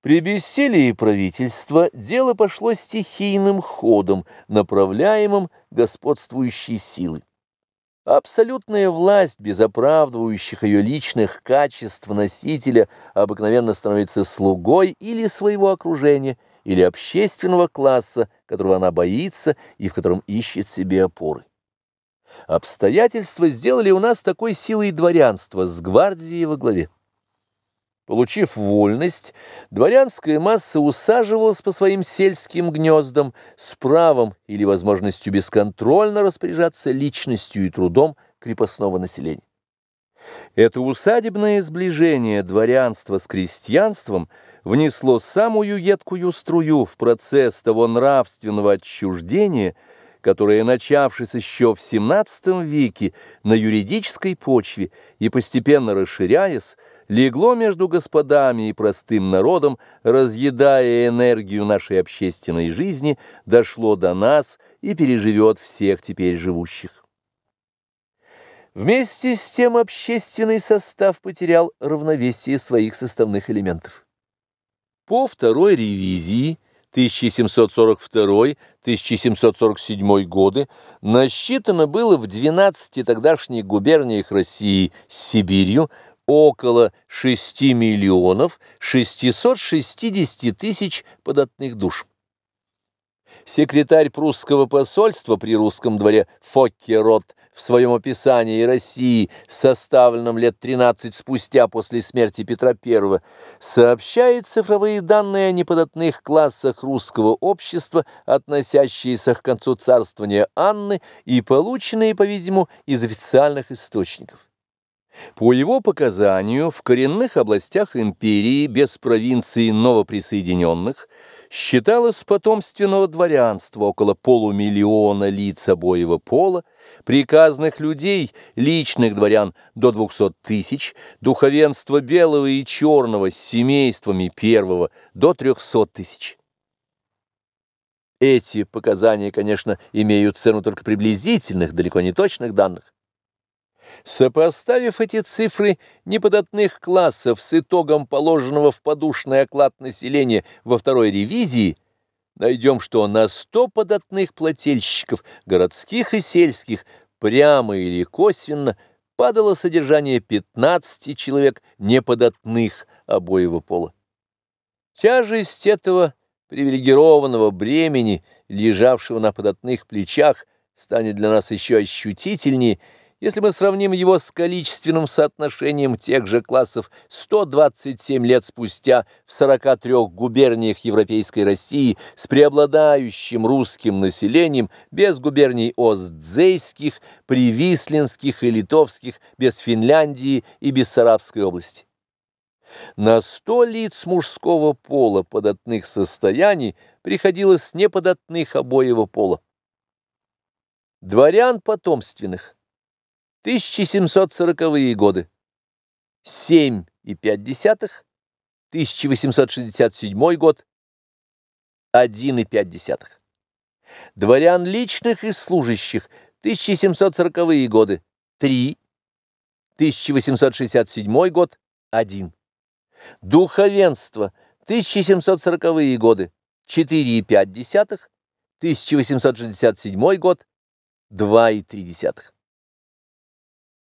При бессилии правительства дело пошло стихийным ходом, направляемым господствующей силой. Абсолютная власть без оправдывающих ее личных качеств носителя обыкновенно становится слугой или своего окружения, или общественного класса, которого она боится и в котором ищет себе опоры. Обстоятельства сделали у нас такой силой дворянства с гвардией во главе. Получив вольность, дворянская масса усаживалась по своим сельским гнездам с правом или возможностью бесконтрольно распоряжаться личностью и трудом крепостного населения. Это усадебное сближение дворянства с крестьянством внесло самую едкую струю в процесс того нравственного отчуждения, которое, начавшись еще в XVII веке на юридической почве и постепенно расширяясь, легло между господами и простым народом, разъедая энергию нашей общественной жизни, дошло до нас и переживет всех теперь живущих. Вместе с тем общественный состав потерял равновесие своих составных элементов. По второй ревизии 1742-1747 годы насчитано было в 12 тогдашних губерниях России с Сибирью около 6 миллионов 660 тысяч податных душ. Секретарь прусского посольства при русском дворе Фоккерот в своем описании России, составленном лет 13 спустя после смерти Петра I, сообщает цифровые данные о неподатных классах русского общества, относящиеся к концу царствования Анны и полученные, по-видимому, из официальных источников. По его показанию, в коренных областях империи без провинций новоприсоединенных считалось потомственного дворянства около полумиллиона лиц обоего пола, приказных людей, личных дворян до 200 тысяч, духовенства белого и черного с семействами первого до 300 тысяч. Эти показания, конечно, имеют цену только приблизительных, далеко не точных данных. Сопоставив эти цифры неподатных классов с итогом положенного в подушный оклад населения во второй ревизии, найдем, что на 100 податных плательщиков, городских и сельских, прямо или косвенно, падало содержание 15 человек неподатных обоего пола. Тяжесть этого привилегированного бремени, лежавшего на податных плечах, станет для нас еще ощутительнее, если мы сравним его с количественным соотношением тех же классов 127 лет спустя в 43 губерниях Европейской России с преобладающим русским населением без губерний Остзейских, Привислинских и Литовских, без Финляндии и Бессарабской области. На 100 лиц мужского пола податных состояний приходилось неподатных обоего пола. Дворян потомственных 1740-е годы 7,5, 1867 год 1,5. Дворян личных и служащих 1740-е годы 3, 1867 год 1. Духовенство 1740-е годы 4,5, 1867 год 2,3.